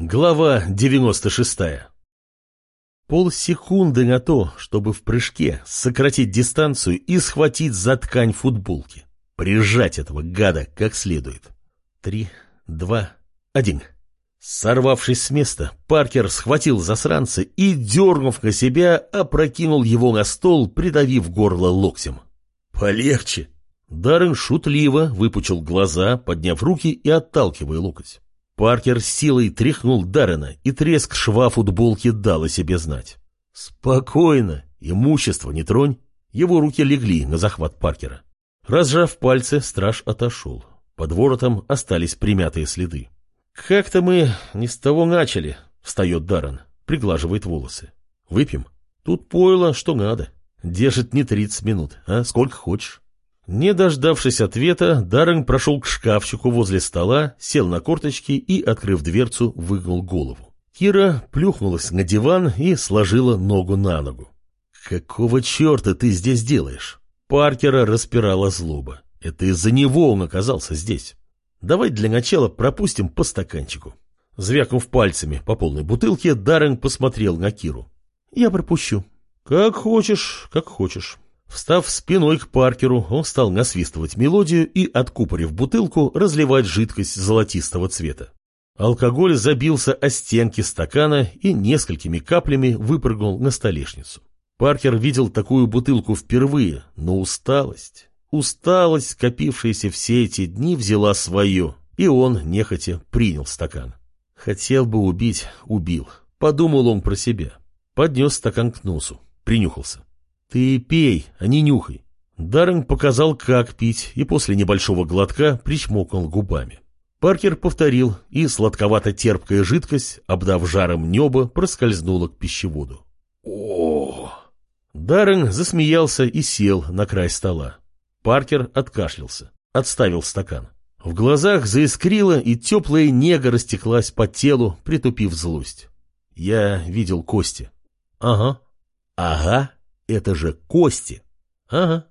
Глава 96 Полсекунды на то, чтобы в прыжке сократить дистанцию и схватить за ткань футболки. Прижать этого гада как следует. Три, два, один. Сорвавшись с места, Паркер схватил засранца и, дернув на себя, опрокинул его на стол, придавив горло локтем. «Полегче!» Даррен шутливо выпучил глаза, подняв руки и отталкивая локоть. Паркер силой тряхнул Даррена, и треск шва футболки дал о себе знать. «Спокойно, имущество не тронь». Его руки легли на захват Паркера. Разжав пальцы, страж отошел. Под воротом остались примятые следы. «Как-то мы не с того начали», — встает Даррен, приглаживает волосы. «Выпьем? Тут пойло, что надо. Держит не тридцать минут, а сколько хочешь». Не дождавшись ответа, Даррен прошел к шкафчику возле стола, сел на корточки и, открыв дверцу, выгнул голову. Кира плюхнулась на диван и сложила ногу на ногу. «Какого черта ты здесь делаешь?» Паркера распирала злоба. Это из-за него он оказался здесь. Давай для начала пропустим по стаканчику. Звякнув пальцами по полной бутылке, Даррен посмотрел на Киру. «Я пропущу». «Как хочешь, как хочешь». Встав спиной к Паркеру, он стал насвистывать мелодию и, откупорив бутылку, разливать жидкость золотистого цвета. Алкоголь забился о стенки стакана и несколькими каплями выпрыгнул на столешницу. Паркер видел такую бутылку впервые, но усталость, усталость, скопившаяся все эти дни, взяла свое, и он, нехотя, принял стакан. Хотел бы убить, убил. Подумал он про себя. Поднес стакан к носу, принюхался. «Ты пей, а не нюхай». Даррен показал, как пить, и после небольшого глотка причмокнул губами. Паркер повторил, и сладковато-терпкая жидкость, обдав жаром небо, проскользнула к пищеводу. о Даррен засмеялся и сел на край стола. Паркер откашлялся, отставил стакан. В глазах заискрило, и теплая нега растеклась по телу, притупив злость. Я видел кости. Ага. Ага. Это же кости. Ага.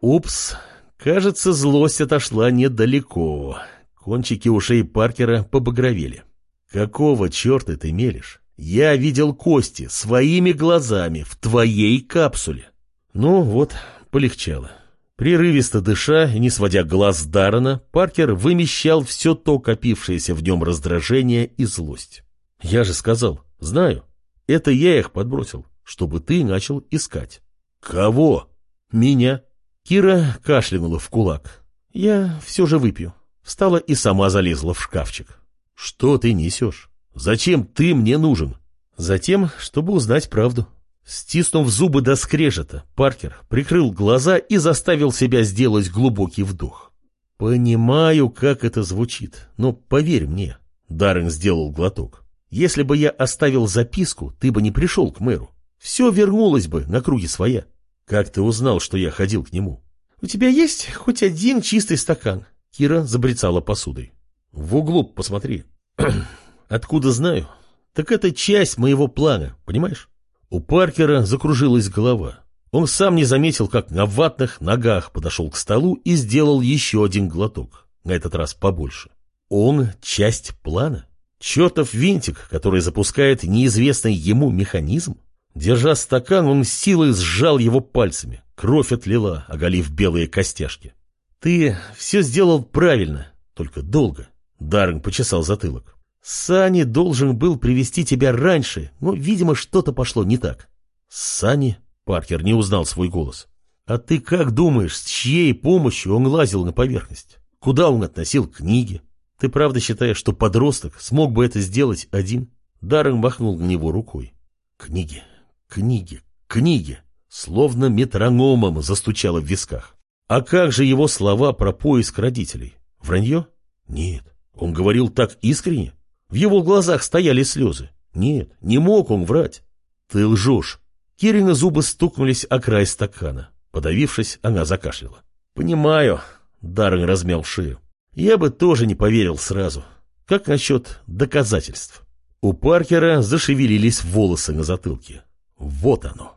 Упс. Кажется, злость отошла недалеко. Кончики ушей Паркера побагровели. Какого черта ты мелешь? Я видел кости своими глазами в твоей капсуле. Ну вот, полегчало. Прерывисто дыша и не сводя глаз с Даррена, Паркер вымещал все то копившееся в нем раздражение и злость. Я же сказал, знаю, это я их подбросил чтобы ты начал искать. Кого? Меня. Кира кашлянула в кулак. Я все же выпью. Встала и сама залезла в шкафчик. Что ты несешь? Зачем ты мне нужен? Затем, чтобы узнать правду. Стиснув зубы до скрежета, Паркер прикрыл глаза и заставил себя сделать глубокий вдох. «Понимаю, как это звучит, но поверь мне», — Даррен сделал глоток. «Если бы я оставил записку, ты бы не пришел к мэру. Все вернулось бы на круги своя. Как ты узнал, что я ходил к нему? У тебя есть хоть один чистый стакан? Кира забрецала посудой. В углу посмотри. Откуда знаю? Так это часть моего плана, понимаешь? У Паркера закружилась голова. Он сам не заметил, как на ватных ногах подошел к столу и сделал еще один глоток, на этот раз побольше. Он часть плана? Чертов винтик, который запускает неизвестный ему механизм? Держа стакан, он силой сжал его пальцами. Кровь отлила, оголив белые костяшки. «Ты все сделал правильно, только долго», — Даррен почесал затылок. «Сани должен был привести тебя раньше, но, видимо, что-то пошло не так». «Сани?» — Паркер не узнал свой голос. «А ты как думаешь, с чьей помощью он лазил на поверхность? Куда он относил книги? Ты правда считаешь, что подросток смог бы это сделать один?» Даррен махнул на него рукой. «Книги. Книги, книги, словно метрономом застучало в висках. А как же его слова про поиск родителей? Вранье? Нет, он говорил так искренне. В его глазах стояли слезы. Нет, не мог он врать. Ты лжешь. Кирина зубы стукнулись о край стакана. Подавившись, она закашляла. «Понимаю», — Даррен размял шею. «Я бы тоже не поверил сразу. Как насчет доказательств?» У Паркера зашевелились волосы на затылке. Вот оно.